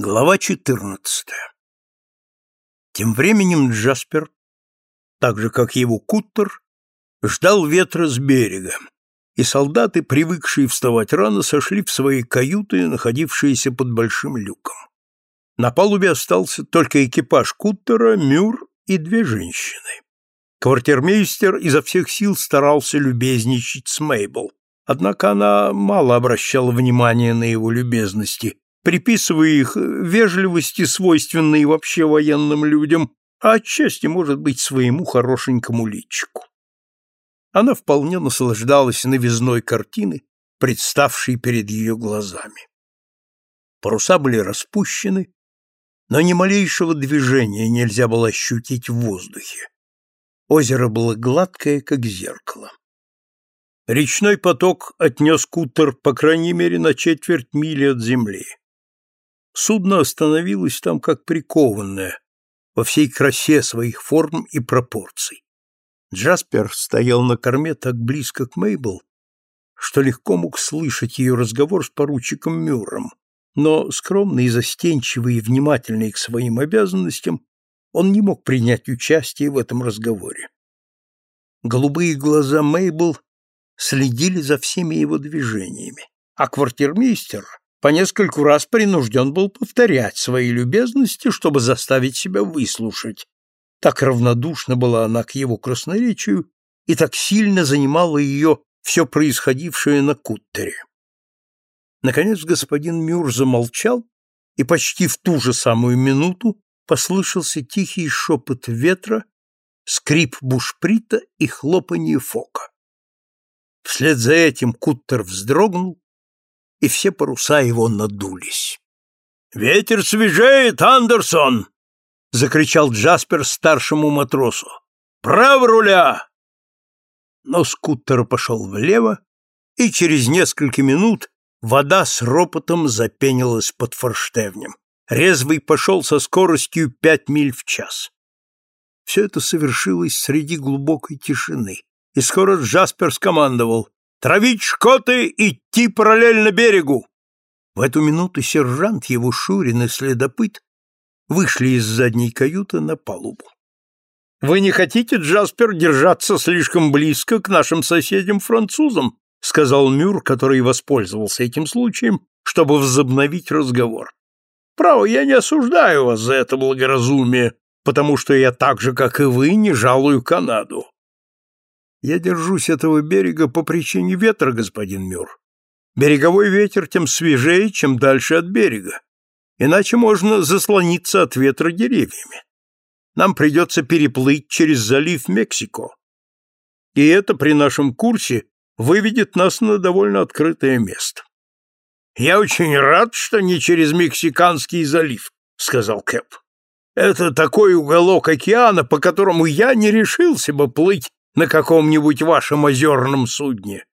Глава 14. Тем временем Джаспер, так же как его куттер, ждал ветра с берега, и солдаты, привыкшие вставать рано, сошли в свои каюты, находившиеся под большим люком. На палубе остался только экипаж куттера, Мюр и две женщины. Квартирмейстер изо всех сил старался любезничать с Мейбл, однако она мало обращала внимания на его любезности, приписывая их вежливости, свойственной вообще военным людям, а отчасти, может быть, своему хорошенькому личику. Она вполне наслаждалась новизной картины, представшей перед ее глазами. Паруса были распущены, но ни малейшего движения нельзя было ощутить в воздухе. Озеро было гладкое, как зеркало. Речной поток отнес кутер, по крайней мере, на четверть мили от земли. Судно остановилось там как прикованное, во всей красе своих форм и пропорций. Джаспер стоял на корме так близко к Мейбл, что легко мог слышать ее разговор с поручиком Мюром, но скромный застенчивый и внимательный к своим обязанностям, он не мог принять участие в этом разговоре. Голубые глаза Мейбл следили за всеми его движениями, а квартирмейстер по нескольку раз принужден был повторять свои любезности, чтобы заставить себя выслушать. Так равнодушна была она к его красноречию и так сильно занимало ее все происходившее на куттере. Наконец господин Мюр замолчал, и почти в ту же самую минуту послышался тихий шепот ветра, скрип бушприта и хлопанье фока. Вслед за этим куттер вздрогнул, и все паруса его надулись. «Ветер свежеет, Андерсон!» — закричал Джаспер старшему матросу. «Право руля!» Но скутер пошел влево, и через несколько минут вода с ропотом запенилась под форштевнем. Резвый пошел со скоростью пять миль в час. Все это совершилось среди глубокой тишины, и скоро Джаспер скомандовал Травить шкоты, идти параллельно берегу!» В эту минуту сержант, его Шурин и следопыт вышли из задней каюты на палубу. «Вы не хотите, Джаспер, держаться слишком близко к нашим соседям-французам?» — сказал Мюр, который воспользовался этим случаем, чтобы возобновить разговор. «Право, я не осуждаю вас за это благоразумие, потому что я так же, как и вы, не жалую Канаду. Я держусь этого берега по причине ветра, господин Мюр. Береговой ветер тем свежее, чем дальше от берега. Иначе можно заслониться от ветра деревьями. Нам придется переплыть через залив Мексико. И это при нашем курсе выведет нас на довольно открытое место. «Я очень рад, что не через Мексиканский залив», — сказал Кэп. «Это такой уголок океана, по которому я не решился бы плыть на каком-нибудь вашем озерном судне.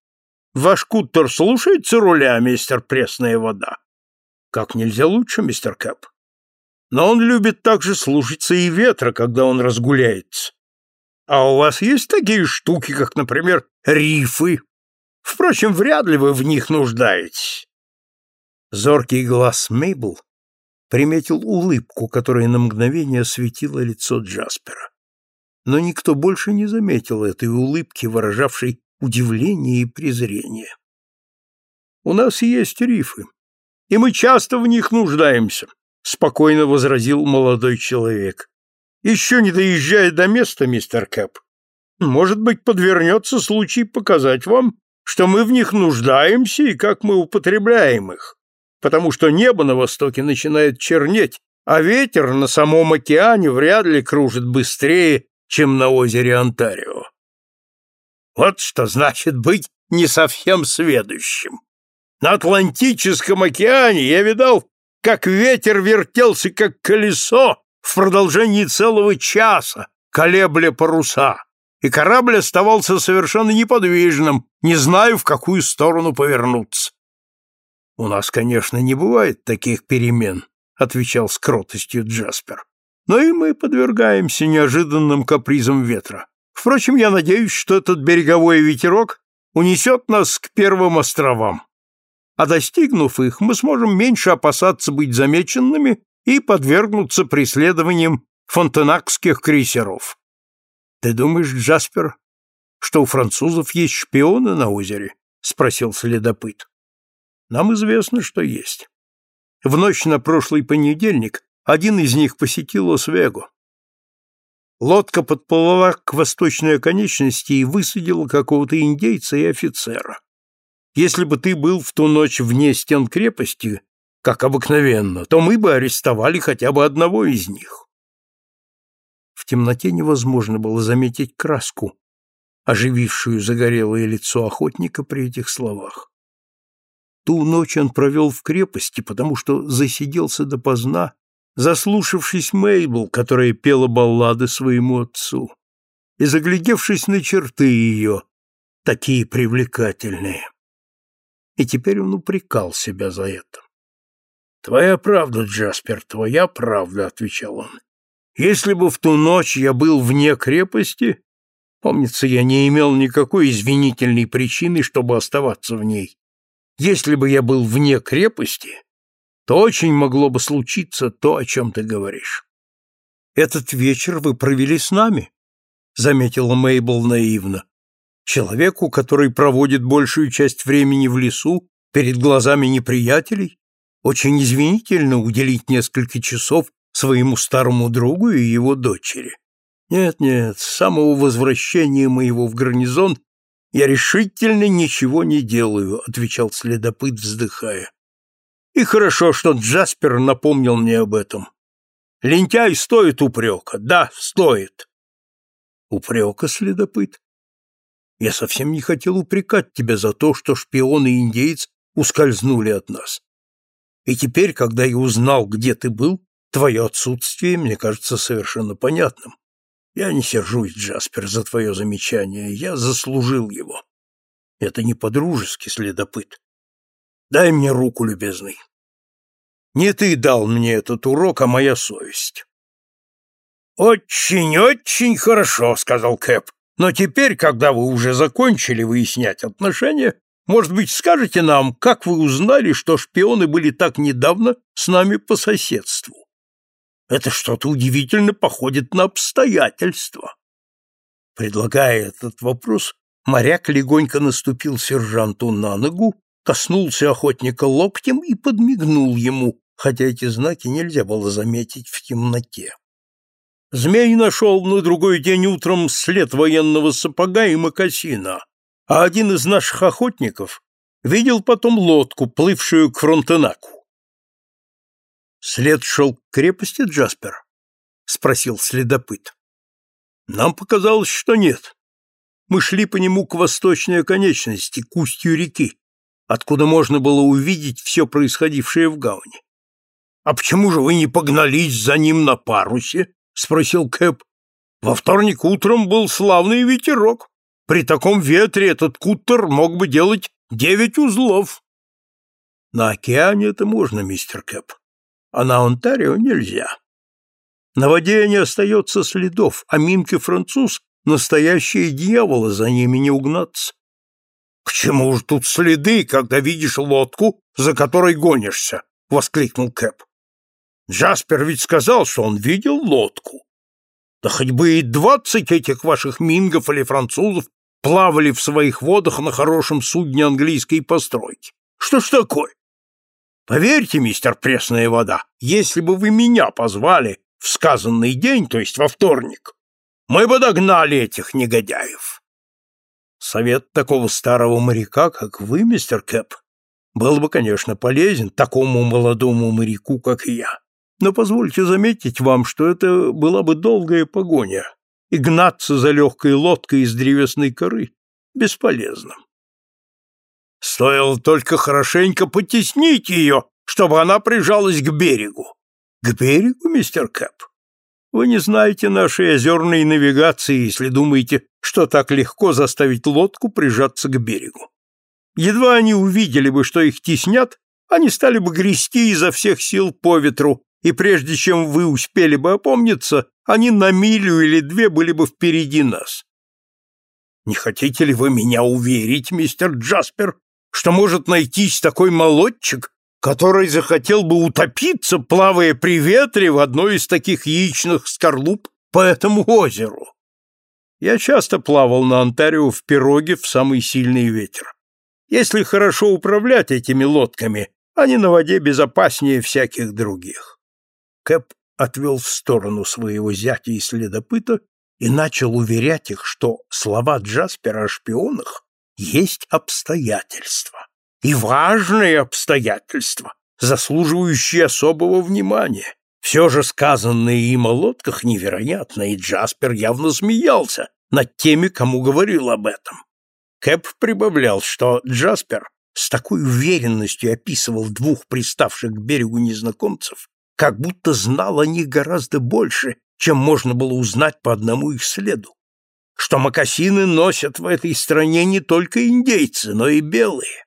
Ваш куттер слушается руля, мистер Пресная вода? Как нельзя лучше, мистер Кэп. Но он любит также слушаться и ветра, когда он разгуляется. А у вас есть такие штуки, как, например, рифы? Впрочем, вряд ли вы в них нуждаетесь. Зоркий глаз Мейбл приметил улыбку, которая на мгновение осветила лицо Джаспера но никто больше не заметил этой улыбки, выражавшей удивление и презрение. «У нас есть рифы, и мы часто в них нуждаемся», — спокойно возразил молодой человек. «Еще не доезжая до места, мистер Кэп, может быть, подвернется случай показать вам, что мы в них нуждаемся и как мы употребляем их, потому что небо на востоке начинает чернеть, а ветер на самом океане вряд ли кружит быстрее, чем на озере Онтарио. Вот что значит быть не совсем сведущим. На Атлантическом океане я видал, как ветер вертелся, как колесо, в продолжении целого часа, колебля паруса, и корабль оставался совершенно неподвижным, не знаю, в какую сторону повернуться. — У нас, конечно, не бывает таких перемен, — отвечал с кротостью Джаспер но и мы подвергаемся неожиданным капризам ветра. Впрочем, я надеюсь, что этот береговой ветерок унесет нас к первым островам. а достигнув их, мы сможем меньше опасаться быть замеченными и подвергнуться преследованиям фонтенакских крейсеров. Ты думаешь, Джаспер, что у французов есть шпионы на озере? спросил следопыт. Нам известно, что есть. В ночь на прошлый понедельник один из них посетил Освегу. Лодка подплыла к восточной оконечности и высадила какого-то индейца и офицера. Если бы ты был в ту ночь вне стен крепости, как обыкновенно, то мы бы арестовали хотя бы одного из них. В темноте невозможно было заметить краску, оживившую загорелое лицо охотника при этих словах. Ту ночь он провел в крепости, потому что засиделся допоздна, заслушавшись Мейбл, которая пела баллады своему отцу, и заглядевшись на черты ее, такие привлекательные. И теперь он упрекал себя за это. «Твоя правда, Джаспер, твоя правда», — отвечал он. «Если бы в ту ночь я был вне крепости, помнится, я не имел никакой извинительной причины, чтобы оставаться в ней. Если бы я был вне крепости, то очень могло бы случиться то, о чем ты говоришь. Этот вечер вы провели с нами, заметила Мейбл наивно. Человеку, который проводит большую часть времени в лесу перед глазами неприятелей, очень извинительно уделить несколько часов своему старому другу и его дочери. Нет, нет, с самого возвращения моего в гарнизон «Я решительно ничего не делаю», — отвечал следопыт, вздыхая. «И хорошо, что Джаспер напомнил мне об этом. Лентяй стоит упрека, да, стоит». «Упрека, следопыт? Я совсем не хотел упрекать тебя за то, что шпион и индеец ускользнули от нас. И теперь, когда я узнал, где ты был, твое отсутствие мне кажется совершенно понятным. Я не сержусь, Джаспер, за твое замечание. Я заслужил его. Это не по-дружески, следопыт. Дай мне руку, любезный. Не ты дал мне этот урок, а моя совесть. Очень-очень хорошо, сказал Кэп. Но теперь, когда вы уже закончили выяснять отношения, может быть, скажете нам, как вы узнали, что шпионы были так недавно с нами по соседству? Это что-то удивительно походит на обстоятельства. Предлагая этот вопрос, моряк легонько наступил сержанту на ногу, коснулся охотника локтем и подмигнул ему, хотя эти знаки нельзя было заметить в темноте. Змей нашел на другой день утром след военного сапога и мокасина, а один из наших охотников видел потом лодку, плывшую к Фронтенаку. След шел к крепости, Джаспер? Спросил следопыт. Нам показалось, что нет. Мы шли по нему к восточной оконечности, к устью реки, откуда можно было увидеть все происходившее в гавани. «А почему же вы не погнались за ним на парусе?» — спросил Кэп. «Во вторник утром был славный ветерок. При таком ветре этот куттер мог бы делать девять узлов». «На океане это можно, мистер Кэп а на Онтарио нельзя. На воде не остается следов, а Мимки-француз — настоящие дьяволы, за ними не угнаться. — К чему же тут следы, когда видишь лодку, за которой гонишься? — воскликнул Кэп. — Джаспер ведь сказал, что он видел лодку. Да хоть бы и двадцать этих ваших мингов или французов плавали в своих водах на хорошем судне английской постройки. Что ж такое? Поверьте, мистер Пресная вода, если бы вы меня позвали в сказанный день, то есть во вторник, мы бы догнали этих негодяев. Совет такого старого моряка, как вы, мистер Кэп, был бы, конечно, полезен такому молодому моряку, как я. Но позвольте заметить вам, что это была бы долгая погоня, и гнаться за легкой лодкой из древесной коры бесполезно. Стоило только хорошенько потеснить ее, чтобы она прижалась к берегу. К берегу, мистер Кэп? Вы не знаете нашей озерной навигации, если думаете, что так легко заставить лодку прижаться к берегу. Едва они увидели бы, что их теснят, они стали бы грести изо всех сил по ветру, и прежде чем вы успели бы опомниться, они на милю или две были бы впереди нас. Не хотите ли вы меня уверить, мистер Джаспер, что может найтись такой молодчик, который захотел бы утопиться, плавая при ветре в одной из таких яичных скорлуп по этому озеру. Я часто плавал на Онтарио в пироге в самый сильный ветер. Если хорошо управлять этими лодками, они на воде безопаснее всяких других. Кэп отвел в сторону своего зятя и следопыта и начал уверять их, что слова Джаспера о шпионах есть обстоятельства, и важные обстоятельства, заслуживающие особого внимания. Все же сказанное им о лодках невероятно, и Джаспер явно смеялся над теми, кому говорил об этом. Кэп прибавлял, что Джаспер с такой уверенностью описывал двух приставших к берегу незнакомцев, как будто знал о них гораздо больше, чем можно было узнать по одному их следу. Что мокасины носят в этой стране не только индейцы, но и белые.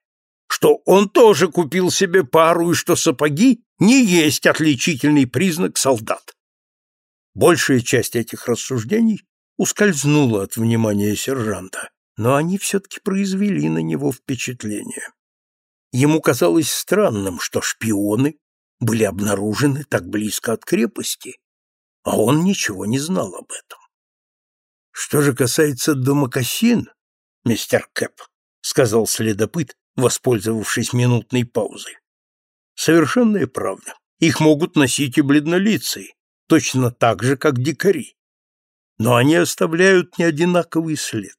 Что он тоже купил себе пару, и что сапоги не есть отличительный признак солдат. Большая часть этих рассуждений ускользнула от внимания сержанта, но они все-таки произвели на него впечатление. Ему казалось странным, что шпионы были обнаружены так близко от крепости, а он ничего не знал об этом. Что же касается домокосин, мистер Кэп, сказал следопыт, воспользовавшись минутной паузой. Совершенная правда. Их могут носить и бледнолицые, точно так же, как дикари. Но они оставляют неодинаковый след.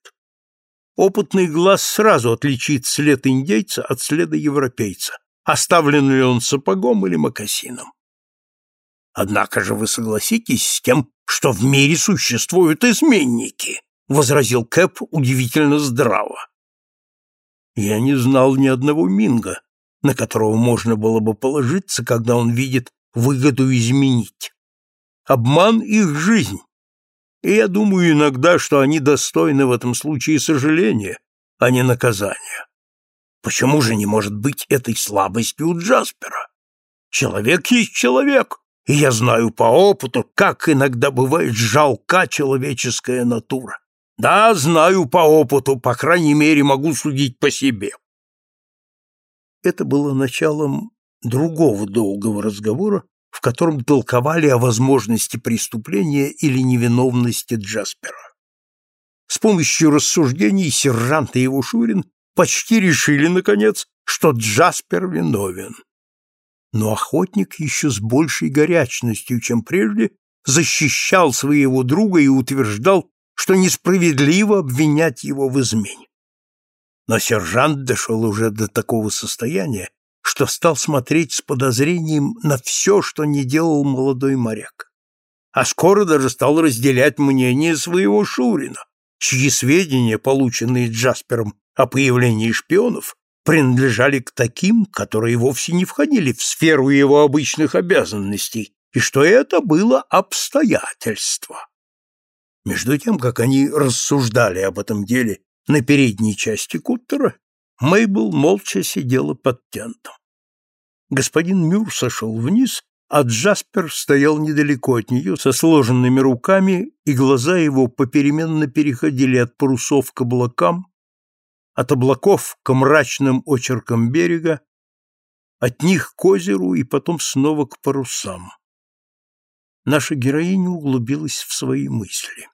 Опытный глаз сразу отличит след индейца от следа европейца, оставлен ли он сапогом или мокасином. Однако же вы согласитесь с тем, что в мире существуют изменники, возразил Кэп удивительно здраво. Я не знал ни одного Минга, на которого можно было бы положиться, когда он видит выгоду изменить. Обман их жизнь, и я думаю иногда, что они достойны в этом случае сожаления, а не наказания. Почему же не может быть этой слабости у Джаспера? Человек есть человек, и я знаю по опыту, как иногда бывает жалка человеческая натура. Да, знаю по опыту, по крайней мере, могу судить по себе. Это было началом другого долгого разговора, в котором толковали о возможности преступления или невиновности Джаспера. С помощью рассуждений сержант и его Шурин почти решили, наконец, что Джаспер виновен. Но охотник еще с большей горячностью, чем прежде, защищал своего друга и утверждал, что несправедливо обвинять его в измене. Но сержант дошел уже до такого состояния, что стал смотреть с подозрением на все, что не делал молодой моряк. А скоро даже стал разделять мнение своего Шурина, чьи сведения, полученные Джаспером о появлении шпионов, принадлежали к таким, которые вовсе не входили в сферу его обычных обязанностей, и что это было обстоятельство. Между тем, как они рассуждали об этом деле на передней части куттера, Мейбл молча сидела под тентом. Господин Мюр сошел вниз, а Джаспер стоял недалеко от нее со сложенными руками, и глаза его попеременно переходили от парусов к облакам, от облаков к мрачным очеркам берега, от них к озеру и потом снова к парусам. Наша героиня углубилась в свои мысли.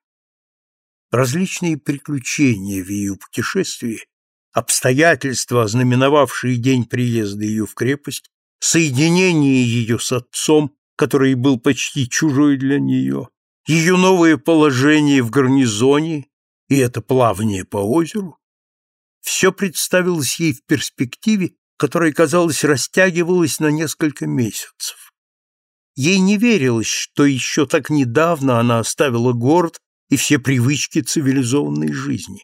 Различные приключения в ее путешествии, обстоятельства, ознаменовавшие день приезда ее в крепость, соединение ее с отцом, который был почти чужой для нее, ее новое положение в гарнизоне и это плавание по озеру, все представилось ей в перспективе, которая, казалось, растягивалась на несколько месяцев. Ей не верилось, что еще так недавно она оставила город и все привычки цивилизованной жизни.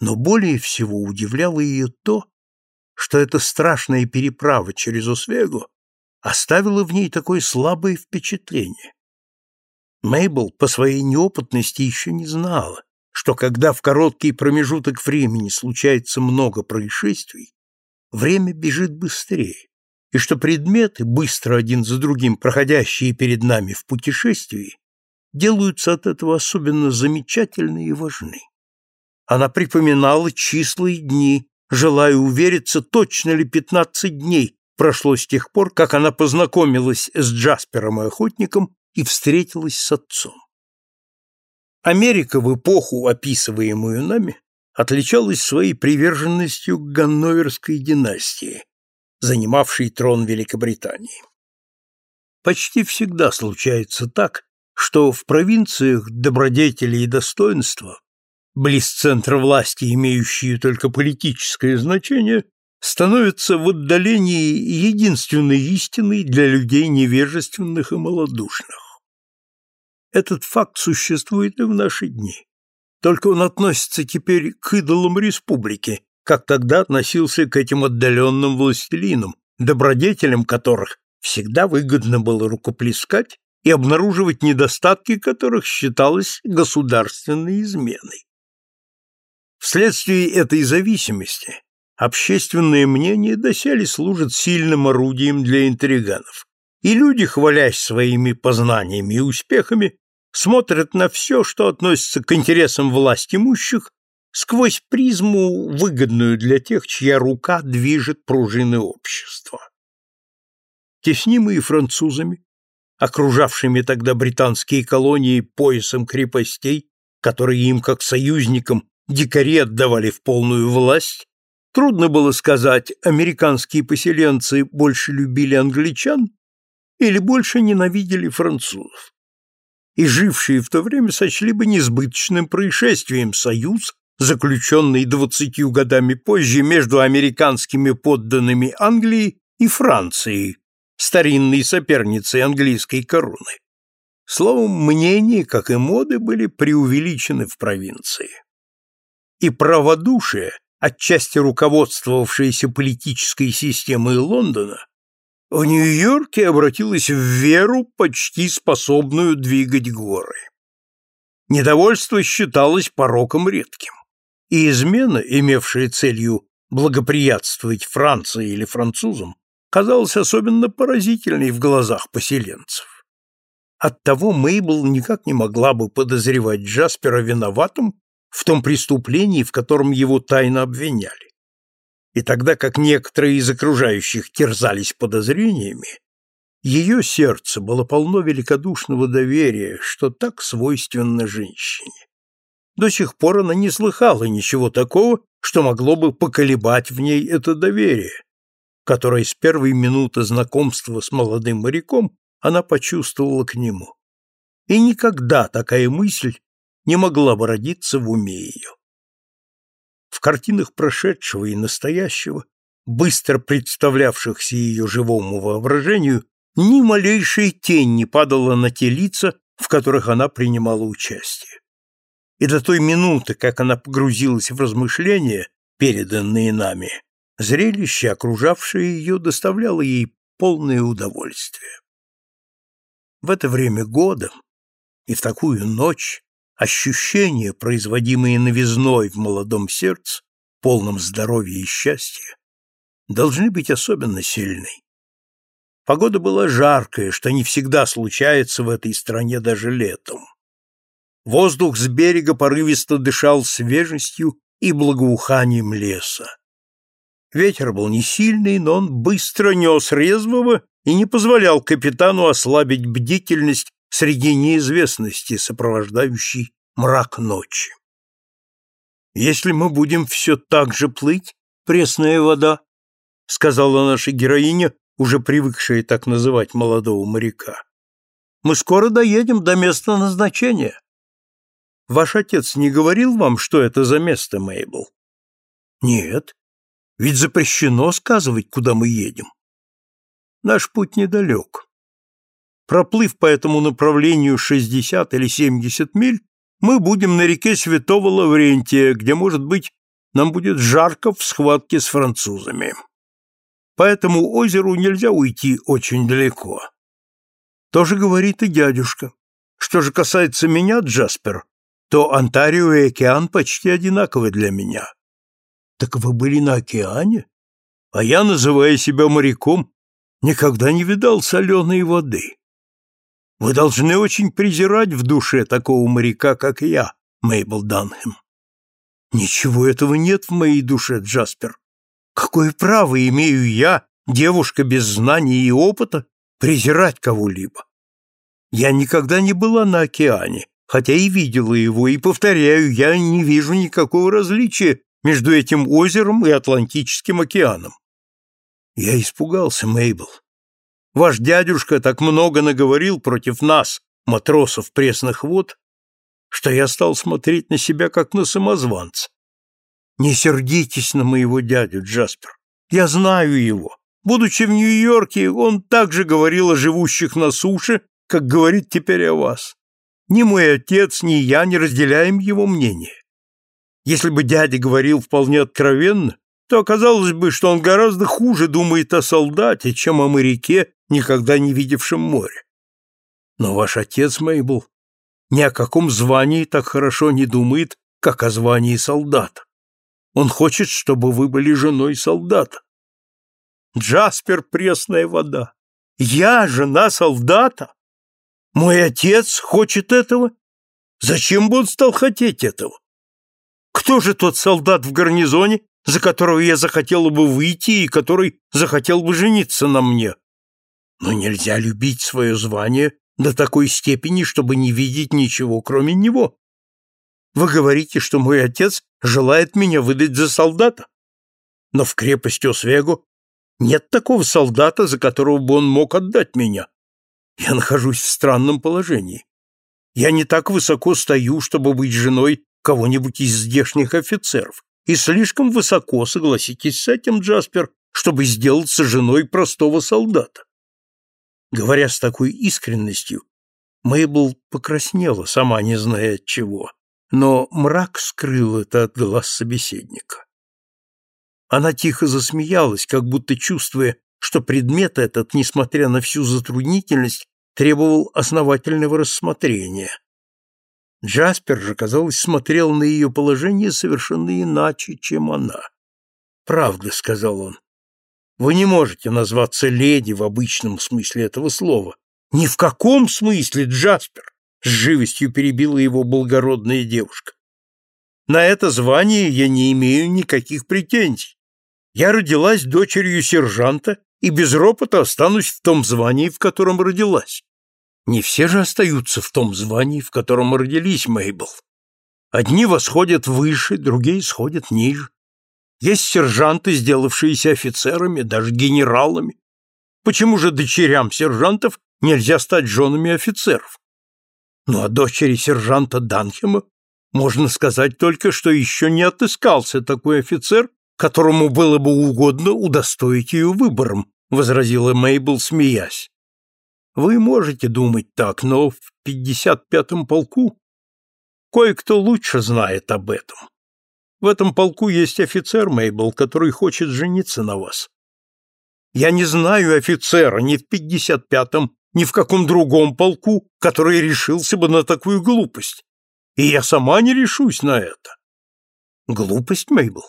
Но более всего удивляло ее то, что эта страшная переправа через Освегу оставила в ней такое слабое впечатление. Мейбл по своей неопытности еще не знала, что когда в короткий промежуток времени случается много происшествий, время бежит быстрее, и что предметы, быстро один за другим проходящие перед нами в путешествии, делаются от этого особенно замечательны и важны. Она припоминала числа и дни, желая увериться, точно ли пятнадцать дней прошло с тех пор, как она познакомилась с Джаспером и охотником и встретилась с отцом. Америка в эпоху, описываемую нами, отличалась своей приверженностью к Ганноверской династии, занимавшей трон Великобритании. Почти всегда случается так, что в провинциях добродетели и достоинства, близ центра власти, имеющие только политическое значение, становятся в отдалении единственной истиной для людей невежественных и малодушных. Этот факт существует и в наши дни. Только он относится теперь к идолам республики, как тогда относился к этим отдаленным властелинам, добродетелям которых всегда выгодно было рукоплескать и обнаруживать недостатки которых считалось государственной изменой. Вследствие этой зависимости общественное мнение доселе служит сильным орудием для интриганов, и люди, хвалясь своими познаниями и успехами, смотрят на все, что относится к интересам власть имущих, сквозь призму, выгодную для тех, чья рука движет пружины общества. Теснимые французами, окружавшими тогда британские колонии поясом крепостей, которые им, как союзникам, дикари отдавали в полную власть, трудно было сказать, американские поселенцы больше любили англичан или больше ненавидели французов. И жившие в то время сочли бы несбыточным происшествием союз, заключенный двадцатью годами позже между американскими подданными Англии и Францией, старинной соперницей английской короны. Словом, мнения, как и моды, были преувеличены в провинции. И праводушие, отчасти руководствовавшееся политической системой Лондона, в Нью-Йорке обратилось в веру, почти способную двигать горы. Недовольство считалось пороком редким и измена, имевшая целью благоприятствовать Франции или французам, казалась особенно поразительной в глазах поселенцев. Оттого Мейбл никак не могла бы подозревать Джаспера виноватым в том преступлении, в котором его тайно обвиняли. И тогда как некоторые из окружающих терзались подозрениями, ее сердце было полно великодушного доверия, что так свойственно женщине. До сих пор она не слыхала ничего такого, что могло бы поколебать в ней это доверие, которое с первой минуты знакомства с молодым моряком она почувствовала к нему. И никогда такая мысль не могла бы родиться в уме ее. В картинах прошедшего и настоящего, быстро представлявшихся ее живому воображению, ни малейшая тень не падала на те лица, в которых она принимала участие и до той минуты, как она погрузилась в размышления, переданные нами, зрелище, окружавшее ее, доставляло ей полное удовольствие. В это время года и в такую ночь ощущения, производимые новизной в молодом сердце, полном здоровья и счастья, должны быть особенно сильны. Погода была жаркая, что не всегда случается в этой стране даже летом. Воздух с берега порывисто дышал свежестью и благоуханием леса. Ветер был не сильный, но он быстро нес резвого и не позволял капитану ослабить бдительность среди неизвестности, сопровождающей мрак ночи. «Если мы будем все так же плыть, пресная вода», — сказала наша героиня, уже привыкшая так называть молодого моряка, — «мы скоро доедем до места назначения». Ваш отец не говорил вам, что это за место, Мейбл? Нет. Ведь запрещено сказывать, куда мы едем. Наш путь недалек. Проплыв по этому направлению 60 или 70 миль, мы будем на реке Святого Лаврентия, где, может быть, нам будет жарко в схватке с французами. По этому озеру нельзя уйти очень далеко. Тоже говорит и дядюшка. Что же касается меня, Джаспер, то Онтарио и океан почти одинаковы для меня. Так вы были на океане? А я, называя себя моряком, никогда не видал соленой воды. Вы должны очень презирать в душе такого моряка, как я, Мейбл Данхэм. Ничего этого нет в моей душе, Джаспер. Какое право имею я, девушка без знаний и опыта, презирать кого-либо? Я никогда не была на океане, хотя и видела его, и, повторяю, я не вижу никакого различия между этим озером и Атлантическим океаном. Я испугался, Мейбл. Ваш дядюшка так много наговорил против нас, матросов пресных вод, что я стал смотреть на себя как на самозванца. Не сердитесь на моего дядю, Джаспер. Я знаю его. Будучи в Нью-Йорке, он также говорил о живущих на суше, как говорит теперь о вас. Ни мой отец, ни я не разделяем его мнение. Если бы дядя говорил вполне откровенно, то оказалось бы, что он гораздо хуже думает о солдате, чем о моряке, никогда не видевшем море. Но ваш отец, Мейбл, ни о каком звании так хорошо не думает, как о звании солдата. Он хочет, чтобы вы были женой солдата. Джаспер — пресная вода. Я жена солдата? Мой отец хочет этого? Зачем бы он стал хотеть этого? Кто же тот солдат в гарнизоне, за которого я захотела бы выйти и который захотел бы жениться на мне. Но нельзя любить свое звание до такой степени, чтобы не видеть ничего, кроме него. Вы говорите, что мой отец желает меня выдать за солдата. Но в крепости Освегу нет такого солдата, за которого бы он мог отдать меня. Я нахожусь в странном положении. Я не так высоко стою, чтобы быть женой кого-нибудь из здешних офицеров и слишком высоко, согласитесь с этим, Джаспер, чтобы сделаться женой простого солдата. Говоря с такой искренностью, Мейбл покраснела, сама не зная от чего, но мрак скрыл это от глаз собеседника. Она тихо засмеялась, как будто чувствуя, что предмет этот, несмотря на всю затруднительность, требовал основательного рассмотрения. Джаспер же, казалось, смотрел на ее положение совершенно иначе, чем она. «Правда», — сказал он, — «вы не можете назваться леди в обычном смысле этого слова». «Ни в каком смысле, Джаспер!» — с живостью перебила его благородная девушка. «На это звание я не имею никаких претензий. Я родилась дочерью сержанта и без ропота останусь в том звании, в котором родилась. Не все же остаются в том звании, в котором родились, Мейбл. Одни восходят выше, другие сходят ниже. Есть сержанты, сделавшиеся офицерами, даже генералами. Почему же дочерям сержантов нельзя стать женами офицеров? Ну а дочери сержанта Данхема можно сказать только, что еще не отыскался такой офицер, которому было бы угодно удостоить ее выбором, возразила Мейбл, смеясь. Вы можете думать так, но в 55-м полку кое-кто лучше знает об этом. В этом полку есть офицер, Мейбл, который хочет жениться на вас. Я не знаю офицера ни в 55-м, ни в каком другом полку, который решился бы на такую глупость. И я сама не решусь на это. Глупость, Мейбл?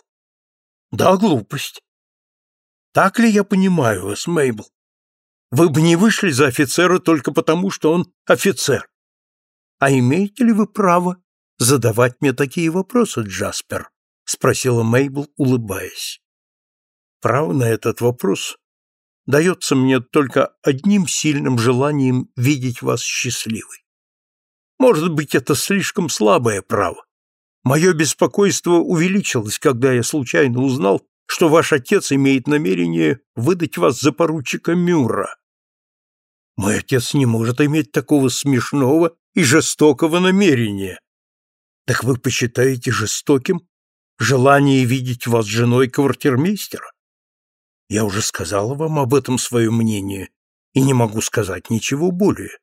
Да, глупость. Так ли я понимаю вас, Мейбл? Вы бы не вышли за офицера только потому, что он офицер. А имеете ли вы право задавать мне такие вопросы, Джаспер? спросила Мейбл, улыбаясь. Право на этот вопрос дается мне только одним сильным желанием видеть вас счастливой. Может быть, это слишком слабое право. Мое беспокойство увеличилось, когда я случайно узнал, что ваш отец имеет намерение выдать вас за поручика Мюра. Мой отец не может иметь такого смешного и жестокого намерения. Так вы посчитаете жестоким желание видеть вас женой квартирмейстера? Я уже сказала вам об этом свое мнение и не могу сказать ничего более.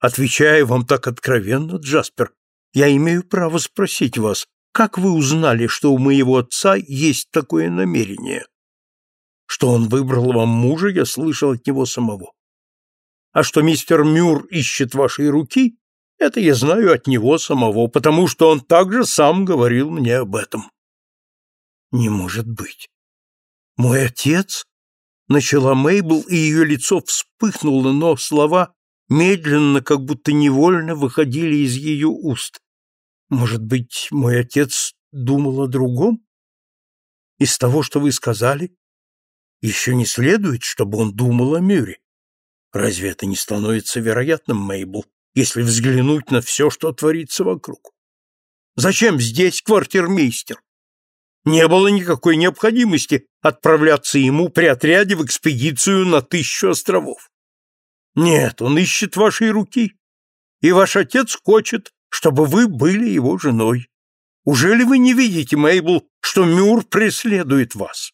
Отвечая вам так откровенно, Джаспер, я имею право спросить вас, как вы узнали, что у моего отца есть такое намерение? Что он выбрал вам мужа, я слышал от него самого. А что мистер Мюр ищет вашей руки, это я знаю от него самого, потому что он также сам говорил мне об этом. Не может быть. Мой отец? Начала Мейбл, и ее лицо вспыхнуло, но слова медленно, как будто невольно выходили из ее уст. Может быть, мой отец думал о другом? Из того, что вы сказали, еще не следует, чтобы он думал о Мюре. Разве это не становится вероятным, Мейбл, если взглянуть на все, что творится вокруг? Зачем здесь квартирмейстер? Не было никакой необходимости отправляться ему при отряде в экспедицию на тысячу островов. Нет, он ищет вашей руки, и ваш отец хочет, чтобы вы были его женой. Уже ли вы не видите, Мейбл, что Мюр преследует вас?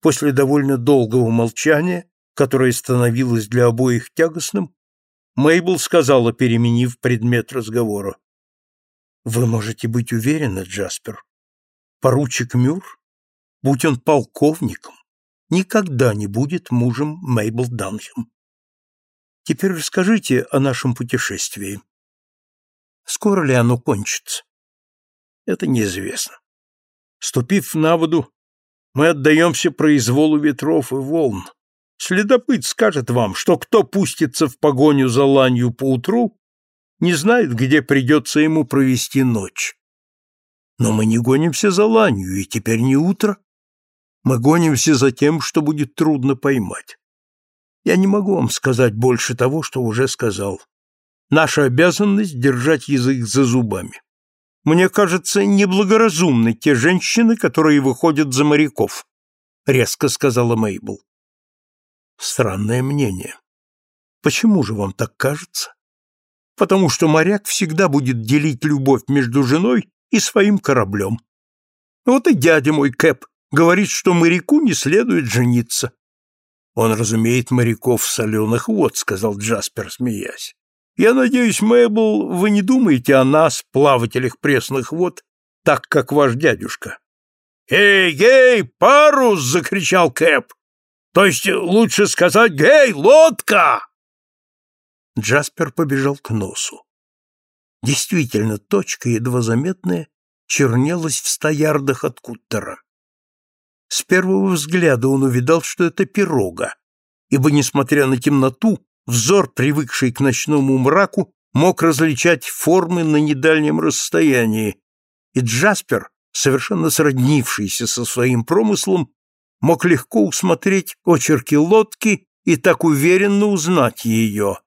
После довольно долгого молчания, которое становилось для обоих тягостным, Мейбл сказала, переменив предмет разговора. «Вы можете быть уверены, Джаспер, поручик Мюр, будь он полковником, никогда не будет мужем Мейбл Данхем. Теперь расскажите о нашем путешествии. Скоро ли оно кончится? Это неизвестно. Ступив на воду, мы отдаемся произволу ветров и волн. Следопыт скажет вам, что кто пустится в погоню за ланью поутру, не знает, где придется ему провести ночь. Но мы не гонимся за ланью, и теперь не утро. Мы гонимся за тем, что будет трудно поймать. Я не могу вам сказать больше того, что уже сказал. Наша обязанность — держать язык за зубами. Мне кажется, неблагоразумны те женщины, которые выходят за моряков, — резко сказала Мейбл. Странное мнение. Почему же вам так кажется? Потому что моряк всегда будет делить любовь между женой и своим кораблем. Вот и дядя мой Кэп говорит, что моряку не следует жениться. Он разумеет моряков соленых вод, сказал Джаспер, смеясь. Я надеюсь, Мэйбл, вы не думаете о нас, плавателях пресных вод, так, как ваш дядюшка. «Эй, гей, парус!» — закричал Кэп. «То есть лучше сказать «гей, лодка!»» Джаспер побежал к носу. Действительно, точка, едва заметная, чернелась в ста ярдах от куттера. С первого взгляда он увидал, что это пирога, ибо, несмотря на темноту, взор, привыкший к ночному мраку, мог различать формы на недальнем расстоянии, и Джаспер, совершенно сроднившийся со своим промыслом, мог легко усмотреть очерки лодки и так уверенно узнать ее.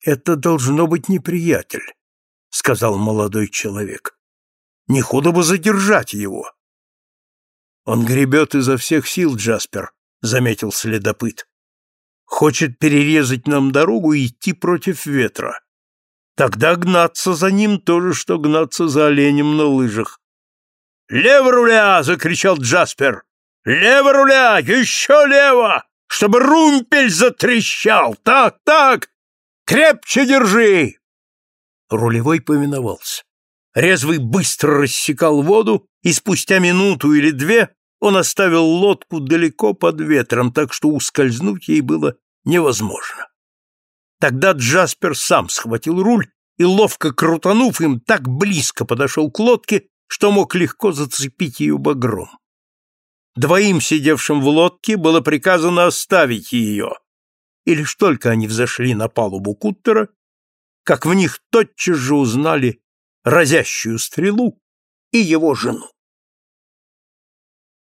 «Это должно быть неприятель», — сказал молодой человек. «Не худо бы задержать его». «Он гребет изо всех сил, Джаспер», — заметил следопыт. «Хочет перерезать нам дорогу и идти против ветра. Тогда гнаться за ним то же, что гнаться за оленем на лыжах». «Лево руля!» — закричал Джаспер. «Лево руля! Еще лево! Чтобы румпель затрещал! Так, так! Крепче держи!» Рулевой повиновался. Резвый быстро рассекал воду, и спустя минуту или две он оставил лодку далеко под ветром, так что ускользнуть ей было невозможно. Тогда Джаспер сам схватил руль и, ловко крутанув им, так близко подошел к лодке, что мог легко зацепить ее багром. Двоим, сидевшим в лодке, было приказано оставить ее, и лишь только они взошли на палубу куттера, как в них тотчас же узнали разящую стрелу и его жену.